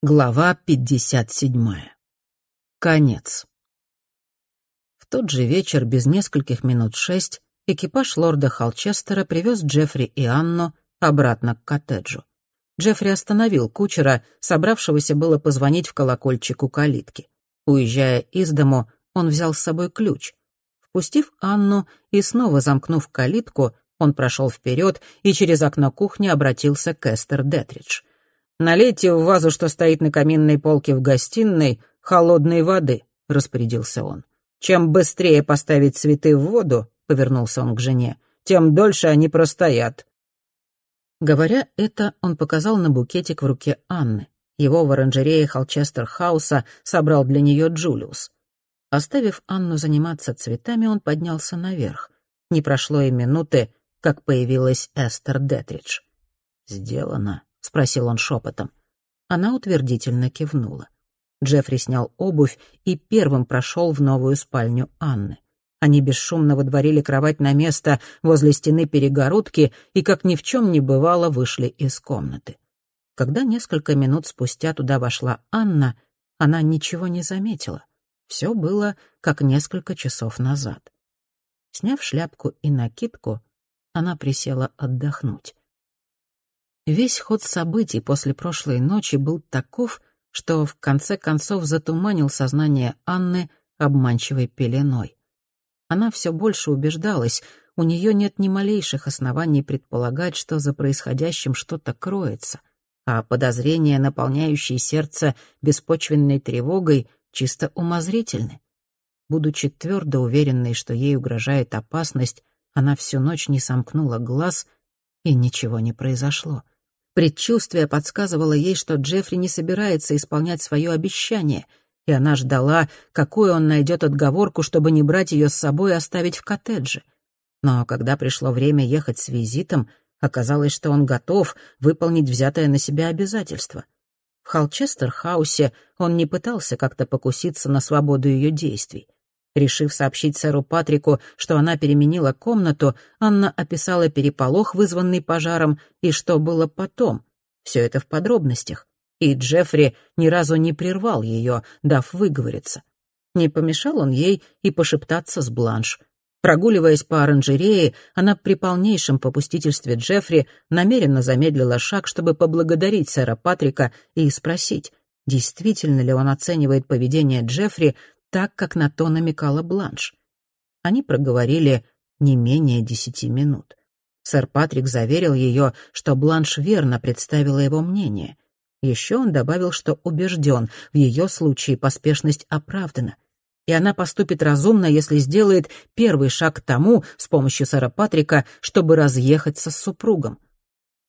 Глава 57. Конец. В тот же вечер, без нескольких минут шесть, экипаж лорда Холчестера привез Джеффри и Анну обратно к коттеджу. Джеффри остановил кучера, собравшегося было позвонить в колокольчик у калитки. Уезжая из дому, он взял с собой ключ. Впустив Анну и снова замкнув калитку, он прошел вперед и через окно кухни обратился к Эстер Детридж. «Налейте в вазу, что стоит на каминной полке в гостиной, холодной воды», — распорядился он. «Чем быстрее поставить цветы в воду», — повернулся он к жене, «тем дольше они простоят». Говоря это, он показал на букетик в руке Анны. Его в оранжерее Холчестер-хауса собрал для нее Джулиус. Оставив Анну заниматься цветами, он поднялся наверх. Не прошло и минуты, как появилась Эстер Детридж. «Сделано», — спросил он шепотом. Она утвердительно кивнула. Джеффри снял обувь и первым прошел в новую спальню Анны. Они бесшумно водворили кровать на место возле стены перегородки и, как ни в чем не бывало, вышли из комнаты. Когда несколько минут спустя туда вошла Анна, она ничего не заметила. Все было, как несколько часов назад. Сняв шляпку и накидку, она присела отдохнуть. Весь ход событий после прошлой ночи был таков, что в конце концов затуманил сознание Анны обманчивой пеленой. Она все больше убеждалась, у нее нет ни малейших оснований предполагать, что за происходящим что-то кроется, а подозрения, наполняющие сердце беспочвенной тревогой, чисто умозрительны. Будучи твердо уверенной, что ей угрожает опасность, она всю ночь не сомкнула глаз, и ничего не произошло. Предчувствие подсказывало ей, что Джеффри не собирается исполнять свое обещание, и она ждала, какую он найдет отговорку, чтобы не брать ее с собой и оставить в коттедже. Но когда пришло время ехать с визитом, оказалось, что он готов выполнить взятое на себя обязательство. В Холчестер-хаусе он не пытался как-то покуситься на свободу ее действий. Решив сообщить сэру Патрику, что она переменила комнату, Анна описала переполох, вызванный пожаром, и что было потом. Все это в подробностях. И Джеффри ни разу не прервал ее, дав выговориться. Не помешал он ей и пошептаться с Бланш. Прогуливаясь по оранжерее, она при полнейшем попустительстве Джеффри намеренно замедлила шаг, чтобы поблагодарить сэра Патрика и спросить, действительно ли он оценивает поведение Джеффри так, как на то намекала Бланш. Они проговорили не менее десяти минут. Сэр Патрик заверил ее, что Бланш верно представила его мнение. Еще он добавил, что убежден, в ее случае поспешность оправдана, и она поступит разумно, если сделает первый шаг к тому с помощью сэра Патрика, чтобы разъехаться с супругом.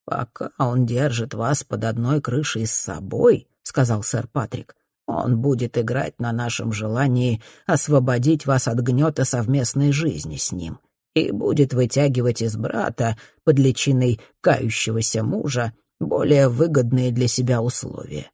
«Пока он держит вас под одной крышей с собой», — сказал сэр Патрик, он будет играть на нашем желании освободить вас от гнета совместной жизни с ним и будет вытягивать из брата под личиной кающегося мужа более выгодные для себя условия.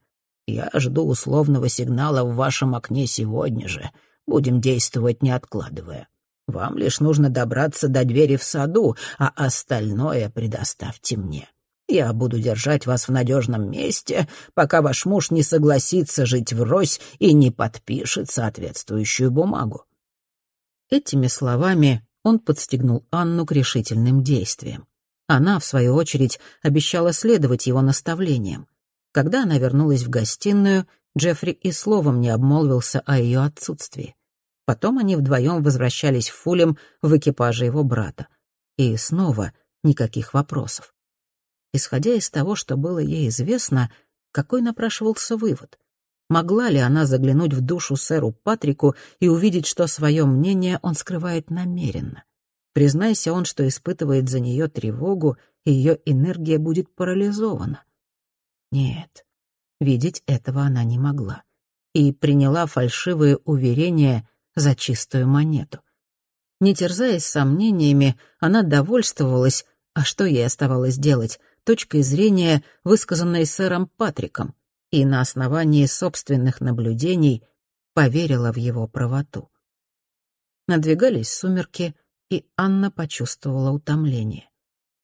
Я жду условного сигнала в вашем окне сегодня же. Будем действовать, не откладывая. Вам лишь нужно добраться до двери в саду, а остальное предоставьте мне. Я буду держать вас в надежном месте, пока ваш муж не согласится жить врозь и не подпишет соответствующую бумагу». Этими словами он подстегнул Анну к решительным действиям. Она, в свою очередь, обещала следовать его наставлениям. Когда она вернулась в гостиную, Джеффри и словом не обмолвился о ее отсутствии. Потом они вдвоем возвращались в Фулем в экипаже его брата. И снова никаких вопросов. Исходя из того, что было ей известно, какой напрашивался вывод? Могла ли она заглянуть в душу сэру Патрику и увидеть, что свое мнение он скрывает намеренно? Признайся он, что испытывает за нее тревогу, и ее энергия будет парализована. Нет, видеть этого она не могла. И приняла фальшивые уверения за чистую монету. Не терзаясь сомнениями, она довольствовалась, а что ей оставалось делать, точкой зрения, высказанной сэром Патриком, и на основании собственных наблюдений поверила в его правоту. Надвигались сумерки, и Анна почувствовала утомление.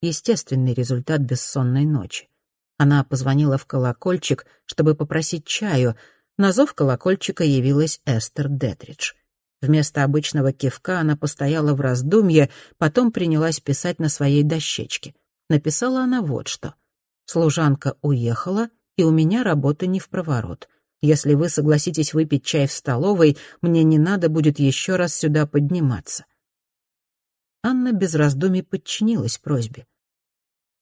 Естественный результат бессонной ночи. Она позвонила в колокольчик, чтобы попросить чаю. На зов колокольчика явилась Эстер Детридж. Вместо обычного кивка она постояла в раздумье, потом принялась писать на своей дощечке. Написала она вот что. «Служанка уехала, и у меня работа не в проворот. Если вы согласитесь выпить чай в столовой, мне не надо будет еще раз сюда подниматься». Анна без раздумий подчинилась просьбе.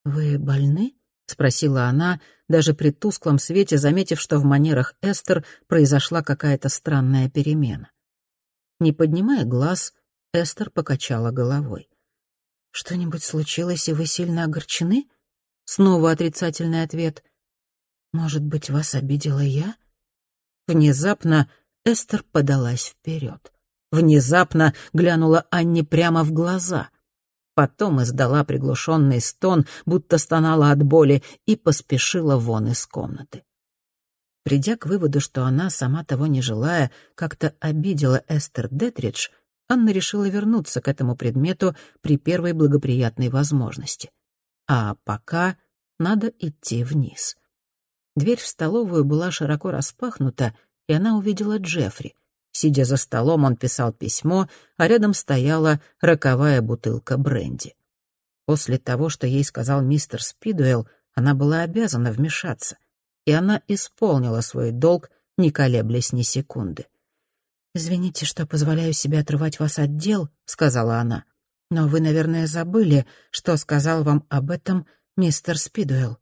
«Вы больны?» — спросила она, даже при тусклом свете заметив, что в манерах Эстер произошла какая-то странная перемена. Не поднимая глаз, Эстер покачала головой. «Что-нибудь случилось, и вы сильно огорчены?» Снова отрицательный ответ. «Может быть, вас обидела я?» Внезапно Эстер подалась вперед. Внезапно глянула Анне прямо в глаза. Потом издала приглушенный стон, будто стонала от боли, и поспешила вон из комнаты. Придя к выводу, что она, сама того не желая, как-то обидела Эстер Детридж, Анна решила вернуться к этому предмету при первой благоприятной возможности. А пока надо идти вниз. Дверь в столовую была широко распахнута, и она увидела Джеффри. Сидя за столом, он писал письмо, а рядом стояла роковая бутылка бренди. После того, что ей сказал мистер Спидуэлл, она была обязана вмешаться — и она исполнила свой долг, не колеблясь ни секунды. «Извините, что позволяю себе отрывать вас от дел», — сказала она. «Но вы, наверное, забыли, что сказал вам об этом мистер Спидуэлл».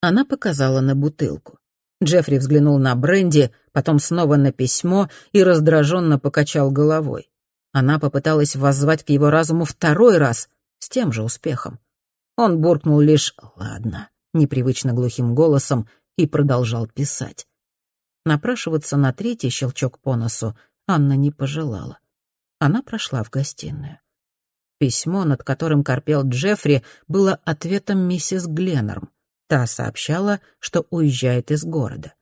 Она показала на бутылку. Джеффри взглянул на бренди, потом снова на письмо и раздраженно покачал головой. Она попыталась воззвать к его разуму второй раз, с тем же успехом. Он буркнул лишь «ладно», непривычно глухим голосом, и продолжал писать. Напрашиваться на третий щелчок по носу Анна не пожелала. Она прошла в гостиную. Письмо, над которым корпел Джеффри, было ответом миссис Гленнерм. Та сообщала, что уезжает из города.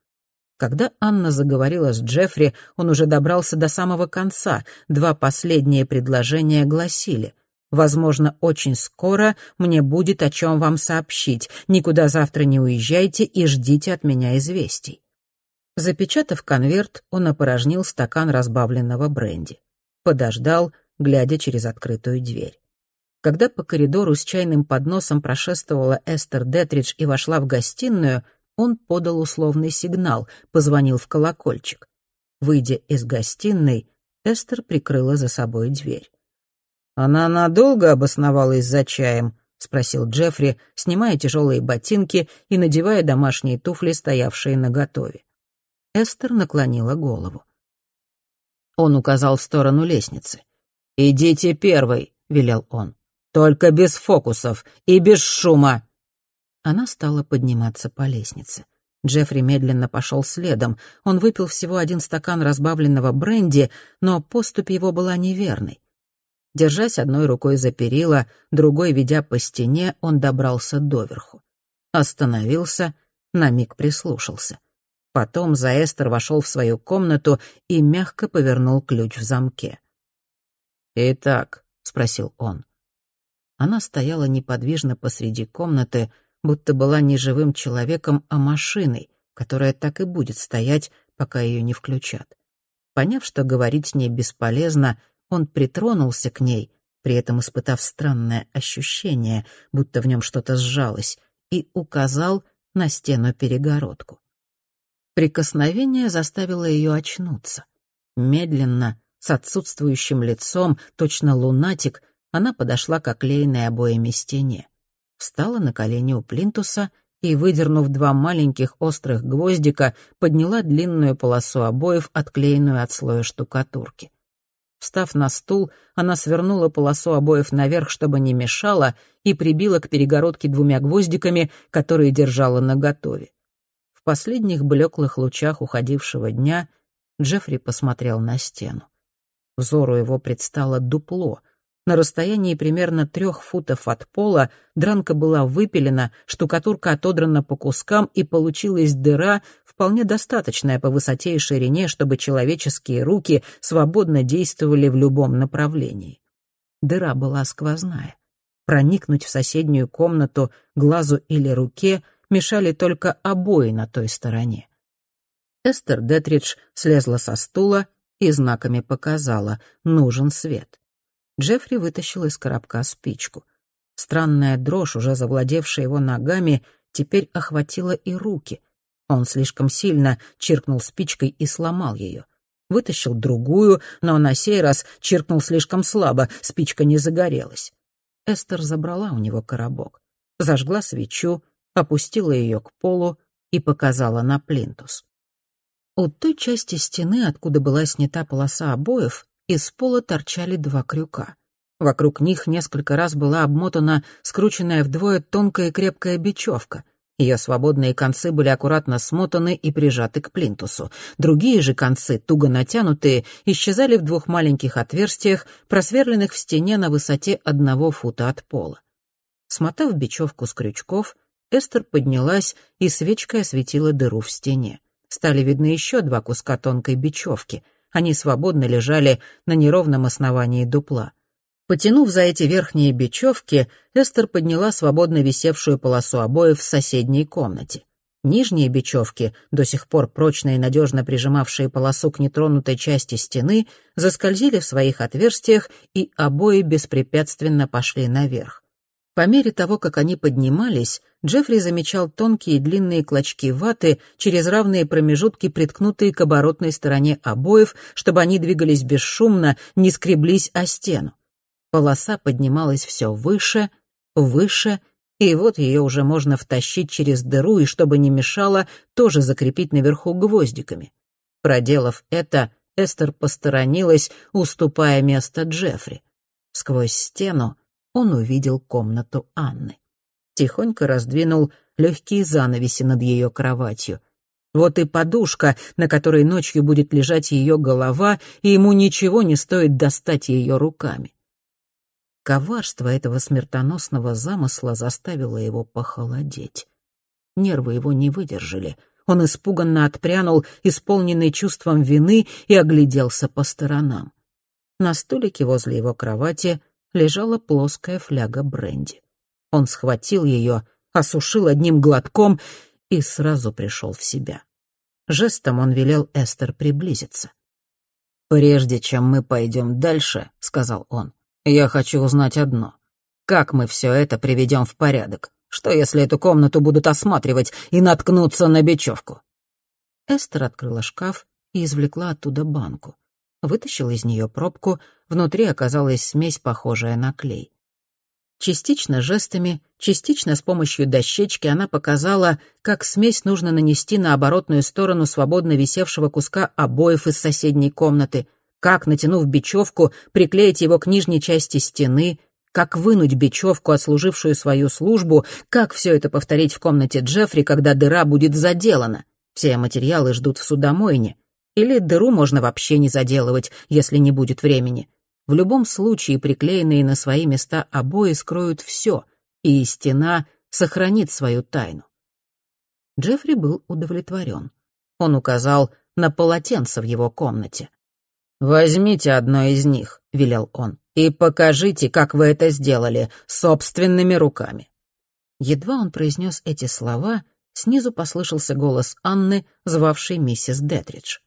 Когда Анна заговорила с Джеффри, он уже добрался до самого конца. Два последние предложения гласили Возможно, очень скоро мне будет о чем вам сообщить. Никуда завтра не уезжайте и ждите от меня известий». Запечатав конверт, он опорожнил стакан разбавленного бренди. Подождал, глядя через открытую дверь. Когда по коридору с чайным подносом прошествовала Эстер Детридж и вошла в гостиную, он подал условный сигнал, позвонил в колокольчик. Выйдя из гостиной, Эстер прикрыла за собой дверь. «Она надолго обосновалась за чаем?» — спросил Джеффри, снимая тяжелые ботинки и надевая домашние туфли, стоявшие наготове. Эстер наклонила голову. Он указал в сторону лестницы. «Идите первой», — велел он. «Только без фокусов и без шума». Она стала подниматься по лестнице. Джеффри медленно пошел следом. Он выпил всего один стакан разбавленного бренди, но поступь его была неверной. Держась одной рукой за перила, другой ведя по стене, он добрался доверху. Остановился, на миг прислушался. Потом за Эстер вошел в свою комнату и мягко повернул ключ в замке. «Итак», — спросил он. Она стояла неподвижно посреди комнаты, будто была не живым человеком, а машиной, которая так и будет стоять, пока ее не включат. Поняв, что говорить с ней бесполезно, он притронулся к ней, при этом испытав странное ощущение, будто в нем что-то сжалось, и указал на стену-перегородку. Прикосновение заставило ее очнуться. Медленно, с отсутствующим лицом, точно лунатик, она подошла к оклеенной обоями стене. Встала на колени у плинтуса и, выдернув два маленьких острых гвоздика, подняла длинную полосу обоев, отклеенную от слоя штукатурки. Встав на стул, она свернула полосу обоев наверх, чтобы не мешало, и прибила к перегородке двумя гвоздиками, которые держала наготове. В последних блеклых лучах уходившего дня Джеффри посмотрел на стену. Взору его предстало дупло, на расстоянии примерно трех футов от пола дранка была выпилена, штукатурка отодрана по кускам, и получилась дыра, вполне достаточная по высоте и ширине, чтобы человеческие руки свободно действовали в любом направлении. Дыра была сквозная. Проникнуть в соседнюю комнату глазу или руке мешали только обои на той стороне. Эстер Детридж слезла со стула и знаками показала «нужен свет». Джеффри вытащил из коробка спичку. Странная дрожь, уже завладевшая его ногами, теперь охватила и руки. Он слишком сильно чиркнул спичкой и сломал ее. Вытащил другую, но на сей раз чиркнул слишком слабо, спичка не загорелась. Эстер забрала у него коробок, зажгла свечу, опустила ее к полу и показала на плинтус. У той части стены, откуда была снята полоса обоев, из пола торчали два крюка. Вокруг них несколько раз была обмотана скрученная вдвое тонкая и крепкая бечевка. Ее свободные концы были аккуратно смотаны и прижаты к плинтусу. Другие же концы, туго натянутые, исчезали в двух маленьких отверстиях, просверленных в стене на высоте одного фута от пола. Смотав бечевку с крючков, Эстер поднялась и свечкой осветила дыру в стене стали видны еще два куска тонкой бечевки. Они свободно лежали на неровном основании дупла. Потянув за эти верхние бечевки, Эстер подняла свободно висевшую полосу обоев в соседней комнате. Нижние бечевки, до сих пор прочно и надежно прижимавшие полосу к нетронутой части стены, заскользили в своих отверстиях, и обои беспрепятственно пошли наверх. По мере того, как они поднимались, Джеффри замечал тонкие длинные клочки ваты через равные промежутки, приткнутые к оборотной стороне обоев, чтобы они двигались бесшумно, не скреблись о стену. Полоса поднималась все выше, выше, и вот ее уже можно втащить через дыру, и чтобы не мешало, тоже закрепить наверху гвоздиками. Проделав это, Эстер посторонилась, уступая место Джеффри. Сквозь стену он увидел комнату Анны. Тихонько раздвинул легкие занавеси над ее кроватью. Вот и подушка, на которой ночью будет лежать ее голова, и ему ничего не стоит достать ее руками. Коварство этого смертоносного замысла заставило его похолодеть. Нервы его не выдержали. Он испуганно отпрянул, исполненный чувством вины, и огляделся по сторонам. На столике возле его кровати лежала плоская фляга бренди. Он схватил ее, осушил одним глотком и сразу пришел в себя. Жестом он велел Эстер приблизиться. «Прежде чем мы пойдем дальше», — сказал он, — «я хочу узнать одно. Как мы все это приведем в порядок? Что, если эту комнату будут осматривать и наткнуться на бечевку?» Эстер открыла шкаф и извлекла оттуда банку. Вытащила из нее пробку, внутри оказалась смесь, похожая на клей. Частично жестами, частично с помощью дощечки она показала, как смесь нужно нанести на оборотную сторону свободно висевшего куска обоев из соседней комнаты, как, натянув бечевку, приклеить его к нижней части стены, как вынуть бечевку, отслужившую свою службу, как все это повторить в комнате Джеффри, когда дыра будет заделана. Все материалы ждут в судомойне. Или дыру можно вообще не заделывать, если не будет времени. В любом случае приклеенные на свои места обои скроют все, и стена сохранит свою тайну. Джеффри был удовлетворен. Он указал на полотенце в его комнате. «Возьмите одно из них», — велел он, — «и покажите, как вы это сделали собственными руками». Едва он произнес эти слова, снизу послышался голос Анны, звавшей миссис Детридж.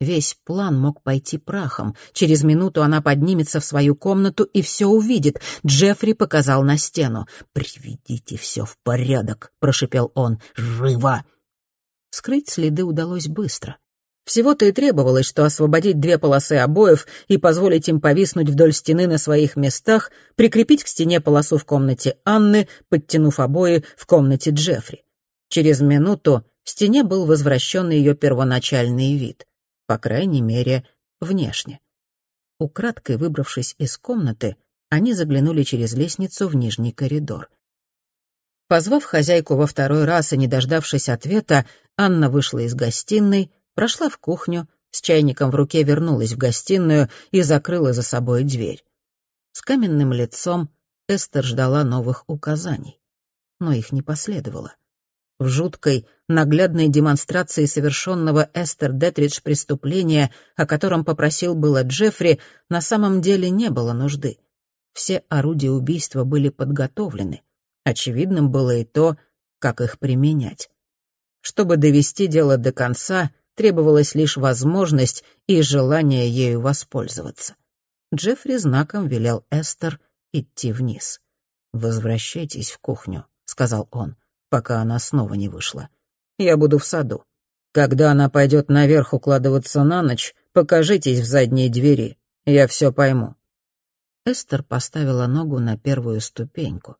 Весь план мог пойти прахом. Через минуту она поднимется в свою комнату и все увидит. Джеффри показал на стену. «Приведите все в порядок», — прошепел он. «Живо!» Скрыть следы удалось быстро. Всего-то и требовалось, что освободить две полосы обоев и позволить им повиснуть вдоль стены на своих местах, прикрепить к стене полосу в комнате Анны, подтянув обои в комнате Джеффри. Через минуту стене был возвращен ее первоначальный вид по крайней мере, внешне. Украдкой выбравшись из комнаты, они заглянули через лестницу в нижний коридор. Позвав хозяйку во второй раз и не дождавшись ответа, Анна вышла из гостиной, прошла в кухню, с чайником в руке вернулась в гостиную и закрыла за собой дверь. С каменным лицом Эстер ждала новых указаний, но их не последовало. В жуткой, наглядной демонстрации совершенного Эстер Детридж преступления, о котором попросил было Джеффри, на самом деле не было нужды. Все орудия убийства были подготовлены. Очевидным было и то, как их применять. Чтобы довести дело до конца, требовалась лишь возможность и желание ею воспользоваться. Джеффри знаком велел Эстер идти вниз. «Возвращайтесь в кухню», — сказал он, пока она снова не вышла. «Я буду в саду. Когда она пойдет наверх укладываться на ночь, покажитесь в задней двери. Я все пойму». Эстер поставила ногу на первую ступеньку.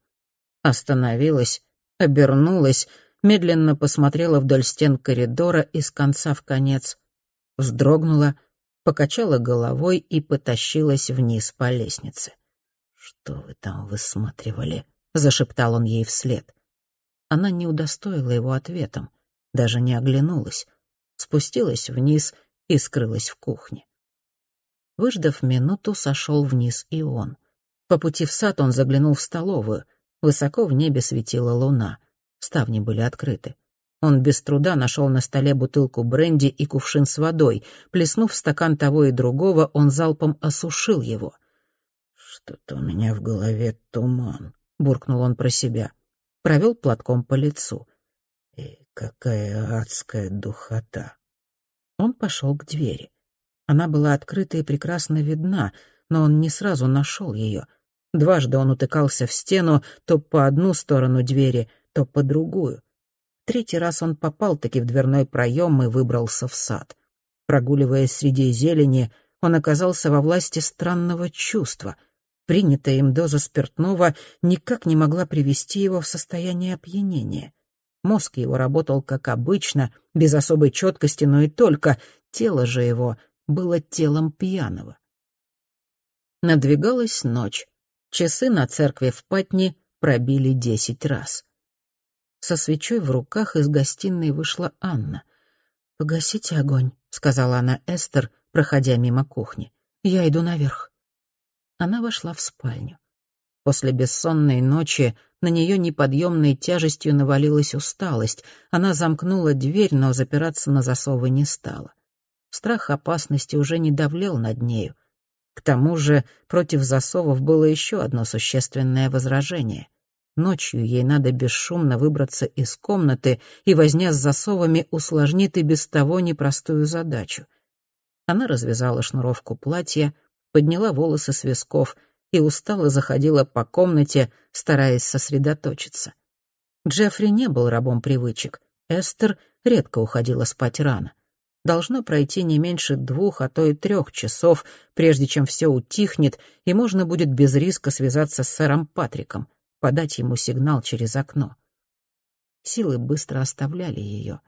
Остановилась, обернулась, медленно посмотрела вдоль стен коридора из конца в конец, вздрогнула, покачала головой и потащилась вниз по лестнице. «Что вы там высматривали?» — зашептал он ей вслед. Она не удостоила его ответом, даже не оглянулась, спустилась вниз и скрылась в кухне. Выждав минуту, сошел вниз и он. По пути в сад он заглянул в столовую. Высоко в небе светила луна. Ставни были открыты. Он без труда нашел на столе бутылку бренди и кувшин с водой. Плеснув стакан того и другого, он залпом осушил его. «Что-то у меня в голове туман», — буркнул он про себя. Провел платком по лицу. «И какая адская духота!» Он пошел к двери. Она была открыта и прекрасно видна, но он не сразу нашел ее. Дважды он утыкался в стену то по одну сторону двери, то по другую. Третий раз он попал-таки в дверной проем и выбрался в сад. Прогуливаясь среди зелени, он оказался во власти странного чувства. Принятая им доза спиртного никак не могла привести его в состояние опьянения. Мозг его работал как обычно, без особой четкости, но и только. Тело же его было телом пьяного. Надвигалась ночь. Часы на церкви в Патне пробили десять раз. Со свечой в руках из гостиной вышла Анна. «Погасите огонь», — сказала она Эстер, проходя мимо кухни. «Я иду наверх». Она вошла в спальню. После бессонной ночи на нее неподъемной тяжестью навалилась усталость. Она замкнула дверь, но запираться на засовы не стала. Страх опасности уже не давлел над нею. К тому же против засовов было еще одно существенное возражение — Ночью ей надо бесшумно выбраться из комнаты, и возня с засовами усложнит и без того непростую задачу. Она развязала шнуровку платья, подняла волосы с висков и устало заходила по комнате, стараясь сосредоточиться. Джеффри не был рабом привычек. Эстер редко уходила спать рано. Должно пройти не меньше двух, а то и трех часов, прежде чем все утихнет, и можно будет без риска связаться с сэром Патриком — подать ему сигнал через окно. Силы быстро оставляли ее.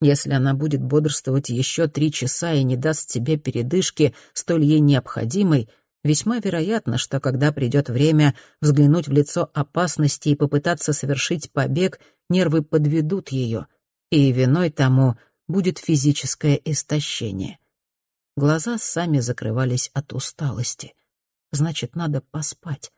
Если она будет бодрствовать еще три часа и не даст себе передышки, столь ей необходимой, весьма вероятно, что когда придет время взглянуть в лицо опасности и попытаться совершить побег, нервы подведут ее, и виной тому будет физическое истощение. Глаза сами закрывались от усталости. Значит, надо поспать.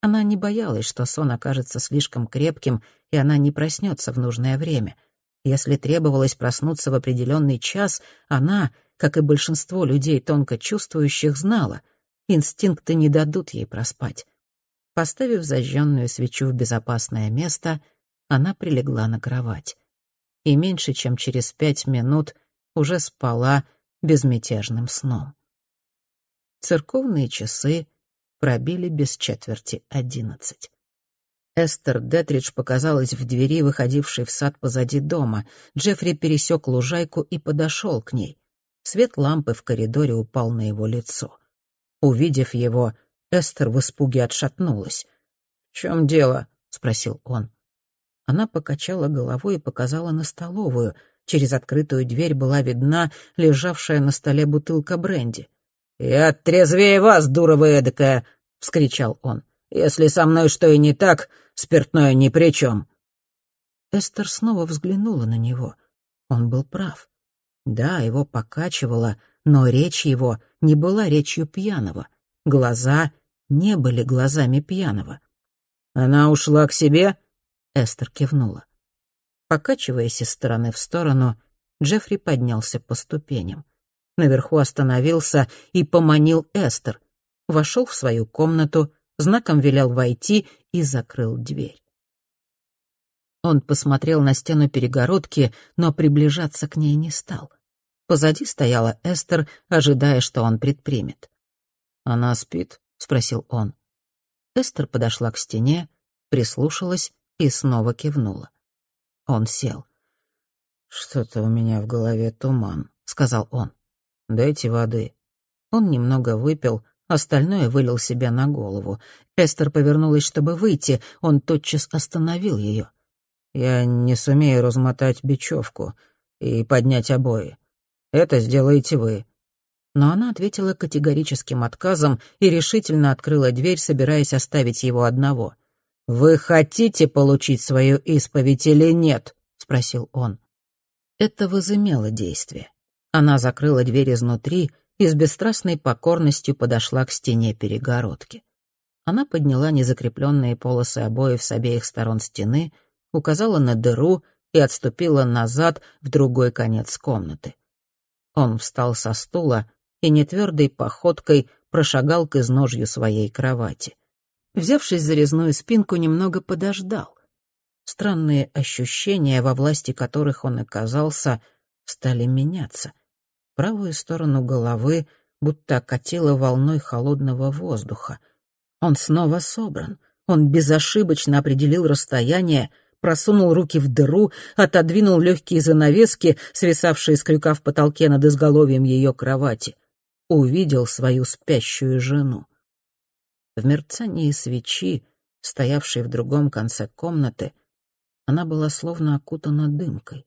Она не боялась, что сон окажется слишком крепким, и она не проснется в нужное время. Если требовалось проснуться в определенный час, она, как и большинство людей, тонко чувствующих, знала, инстинкты не дадут ей проспать. Поставив зажженную свечу в безопасное место, она прилегла на кровать. И меньше чем через пять минут уже спала безмятежным сном. Церковные часы пробили без четверти одиннадцать. Эстер Детридж показалась в двери, выходившей в сад позади дома. Джеффри пересек лужайку и подошел к ней. Свет лампы в коридоре упал на его лицо. Увидев его, Эстер в испуге отшатнулась. «В чем дело?» — спросил он. Она покачала головой и показала на столовую. Через открытую дверь была видна лежавшая на столе бутылка бренди. «Я трезвее вас, дура вы эдакая!» — вскричал он. «Если со мной что и не так, спиртное ни при чем». Эстер снова взглянула на него. Он был прав. Да, его покачивало, но речь его не была речью пьяного. Глаза не были глазами пьяного. «Она ушла к себе?» — Эстер кивнула. Покачиваясь из стороны в сторону, Джеффри поднялся по ступеням. Наверху остановился и поманил Эстер. Вошел в свою комнату, знаком велел войти и закрыл дверь. Он посмотрел на стену перегородки, но приближаться к ней не стал. Позади стояла Эстер, ожидая, что он предпримет. «Она спит?» — спросил он. Эстер подошла к стене, прислушалась и снова кивнула. Он сел. «Что-то у меня в голове туман», — сказал он. «Дайте воды». Он немного выпил, остальное вылил себе на голову. Эстер повернулась, чтобы выйти, он тотчас остановил ее. «Я не сумею размотать бечевку и поднять обои. Это сделаете вы». Но она ответила категорическим отказом и решительно открыла дверь, собираясь оставить его одного. «Вы хотите получить свою исповедь или нет?» — спросил он. Это возымело действие. Она закрыла дверь изнутри и с бесстрастной покорностью подошла к стене перегородки. Она подняла незакрепленные полосы обоев с обеих сторон стены, указала на дыру и отступила назад в другой конец комнаты. Он встал со стула и нетвердой походкой прошагал к изножью своей кровати. Взявшись за резную спинку, немного подождал. Странные ощущения, во власти которых он оказался, стали меняться. Правую сторону головы будто окатило волной холодного воздуха. Он снова собран. Он безошибочно определил расстояние, просунул руки в дыру, отодвинул легкие занавески, свисавшие с крюка в потолке над изголовьем ее кровати. Увидел свою спящую жену. В мерцании свечи, стоявшей в другом конце комнаты, она была словно окутана дымкой.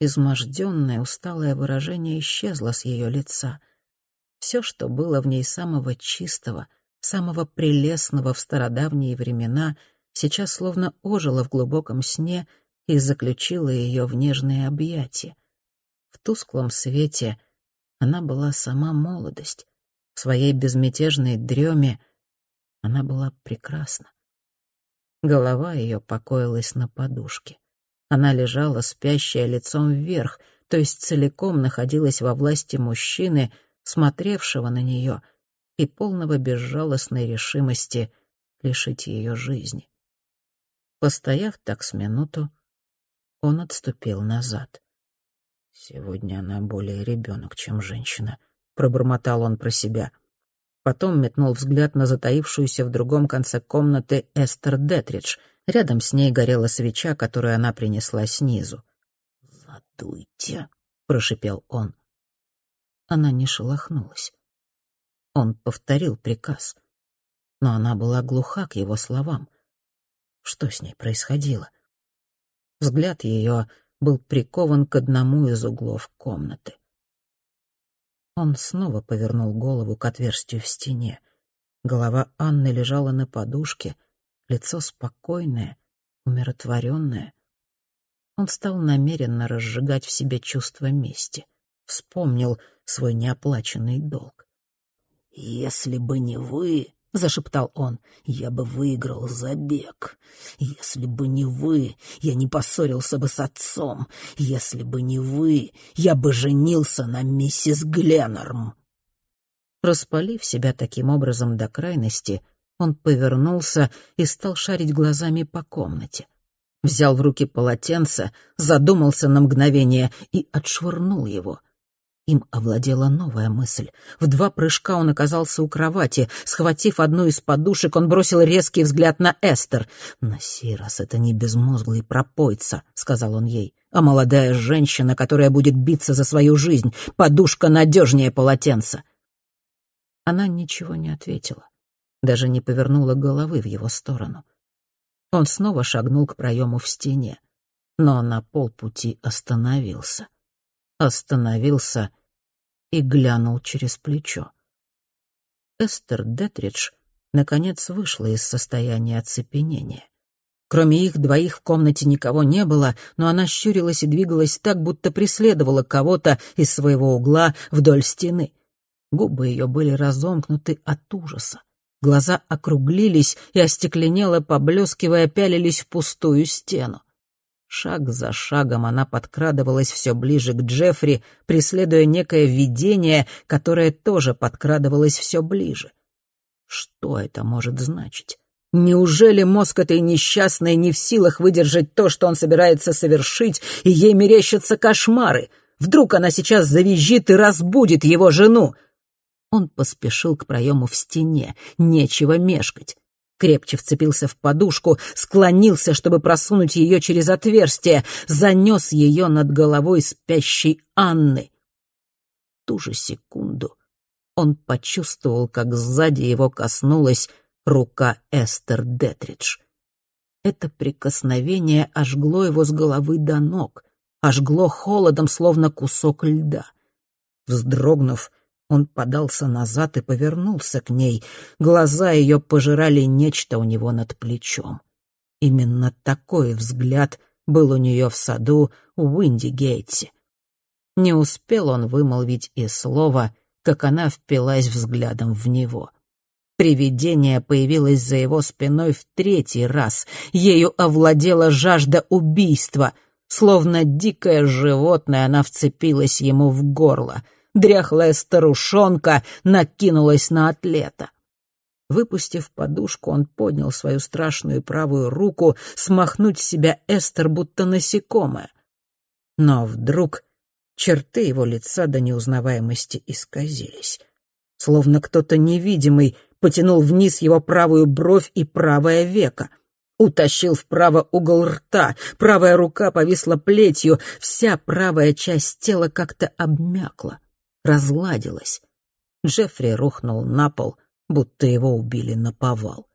Изможденное, усталое выражение исчезло с ее лица. Все, что было в ней самого чистого, самого прелестного в стародавние времена, сейчас словно ожило в глубоком сне и заключило ее в нежные объятия. В тусклом свете она была сама молодость. В своей безмятежной дреме она была прекрасна. Голова ее покоилась на подушке. Она лежала, спящая лицом вверх, то есть целиком находилась во власти мужчины, смотревшего на нее и полного безжалостной решимости лишить ее жизни. Постояв так с минуту, он отступил назад. «Сегодня она более ребенок, чем женщина», — пробормотал он про себя — Потом метнул взгляд на затаившуюся в другом конце комнаты Эстер Детридж. Рядом с ней горела свеча, которую она принесла снизу. «Задуйте», — прошипел он. Она не шелохнулась. Он повторил приказ. Но она была глуха к его словам. Что с ней происходило? Взгляд ее был прикован к одному из углов комнаты. Он снова повернул голову к отверстию в стене. Голова Анны лежала на подушке, лицо спокойное, умиротворенное. Он стал намеренно разжигать в себе чувство мести. Вспомнил свой неоплаченный долг. «Если бы не вы, — зашептал он, — я бы выиграл забег. Если бы не вы, я не поссорился бы с отцом. Если бы не вы, я бы женился на миссис Гленнорм. Распалив себя таким образом до крайности, он повернулся и стал шарить глазами по комнате. Взял в руки полотенце, задумался на мгновение и отшвырнул его — им овладела новая мысль. В два прыжка он оказался у кровати. Схватив одну из подушек, он бросил резкий взгляд на Эстер. «На сей раз это не безмозглый пропойца», — сказал он ей, «а молодая женщина, которая будет биться за свою жизнь. Подушка надежнее полотенца». Она ничего не ответила, даже не повернула головы в его сторону. Он снова шагнул к проему в стене, но на полпути остановился остановился и глянул через плечо. Эстер Детридж наконец вышла из состояния оцепенения. Кроме их двоих в комнате никого не было, но она щурилась и двигалась так, будто преследовала кого-то из своего угла вдоль стены. Губы ее были разомкнуты от ужаса. Глаза округлились и, остекленело поблескивая, пялились в пустую стену. Шаг за шагом она подкрадывалась все ближе к Джеффри, преследуя некое видение, которое тоже подкрадывалось все ближе. Что это может значить? Неужели мозг этой несчастной не в силах выдержать то, что он собирается совершить, и ей мерещатся кошмары? Вдруг она сейчас завизжит и разбудит его жену? Он поспешил к проему в стене. Нечего мешкать. Крепче вцепился в подушку, склонился, чтобы просунуть ее через отверстие, занес ее над головой спящей Анны. В ту же секунду он почувствовал, как сзади его коснулась рука Эстер Детридж. Это прикосновение ожгло его с головы до ног, ожгло холодом, словно кусок льда. Вздрогнув, он подался назад и повернулся к ней. Глаза ее пожирали нечто у него над плечом. Именно такой взгляд был у нее в саду у Уинди-Гейтсе. Не успел он вымолвить и слова, как она впилась взглядом в него. Привидение появилось за его спиной в третий раз. Ею овладела жажда убийства. Словно дикое животное она вцепилась ему в горло. Дряхлая старушонка накинулась на атлета. Выпустив подушку, он поднял свою страшную правую руку смахнуть с себя Эстер, будто насекомое. Но вдруг черты его лица до неузнаваемости исказились. Словно кто-то невидимый потянул вниз его правую бровь и правое веко. Утащил вправо угол рта, правая рука повисла плетью, вся правая часть тела как-то обмякла, разладилась. Джеффри рухнул на пол, будто его убили на повал.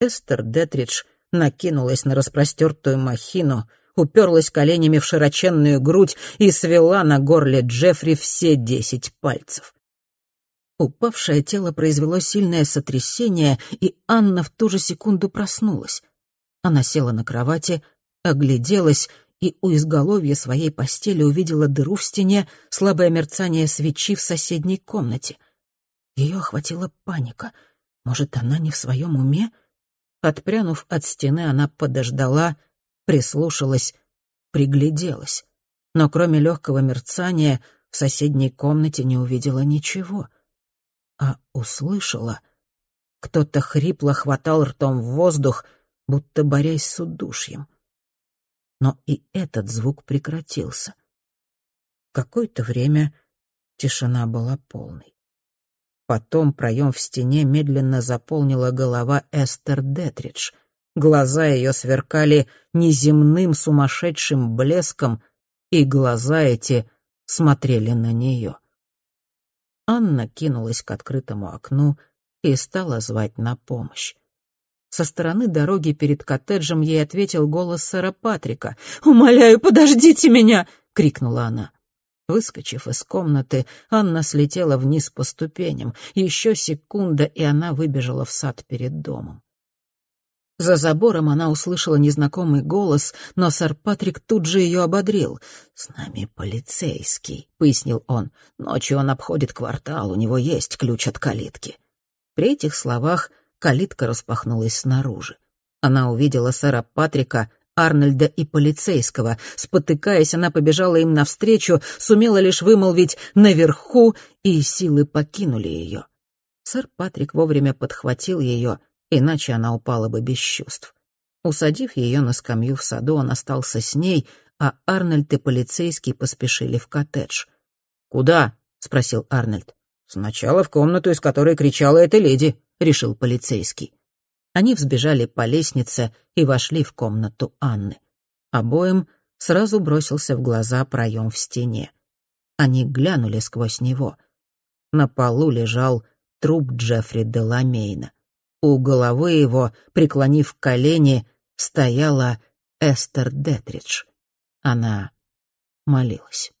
Эстер Детридж накинулась на распростертую махину, уперлась коленями в широченную грудь и свела на горле Джеффри все десять пальцев. Упавшее тело произвело сильное сотрясение, и Анна в ту же секунду проснулась. Она села на кровати, огляделась и у изголовья своей постели увидела дыру в стене, слабое мерцание свечи в соседней комнате. Ее охватила паника. Может, она не в своем уме? Отпрянув от стены, она подождала, прислушалась, пригляделась. Но кроме легкого мерцания в соседней комнате не увидела ничего — а услышала. Кто-то хрипло хватал ртом в воздух, будто борясь с удушьем. Но и этот звук прекратился. Какое-то время тишина была полной. Потом проем в стене медленно заполнила голова Эстер Детридж. Глаза ее сверкали неземным сумасшедшим блеском, и глаза эти смотрели на нее. Анна кинулась к открытому окну и стала звать на помощь. Со стороны дороги перед коттеджем ей ответил голос сэра Патрика. «Умоляю, подождите меня!» — крикнула она. Выскочив из комнаты, Анна слетела вниз по ступеням. Еще секунда, и она выбежала в сад перед домом. За забором она услышала незнакомый голос, но сэр Патрик тут же ее ободрил. «С нами полицейский», — пояснил он. «Ночью он обходит квартал, у него есть ключ от калитки». При этих словах калитка распахнулась снаружи. Она увидела сэра Патрика, Арнольда и полицейского. Спотыкаясь, она побежала им навстречу, сумела лишь вымолвить «наверху», и силы покинули ее. Сэр Патрик вовремя подхватил ее — иначе она упала бы без чувств. Усадив ее на скамью в саду, он остался с ней, а Арнольд и полицейский поспешили в коттедж. «Куда?» — спросил Арнольд. «Сначала в комнату, из которой кричала эта леди», — решил полицейский. Они взбежали по лестнице и вошли в комнату Анны. Обоим сразу бросился в глаза проем в стене. Они глянули сквозь него. На полу лежал труп Джеффри Деламейна. У головы его, преклонив колени, стояла Эстер Детридж. Она молилась.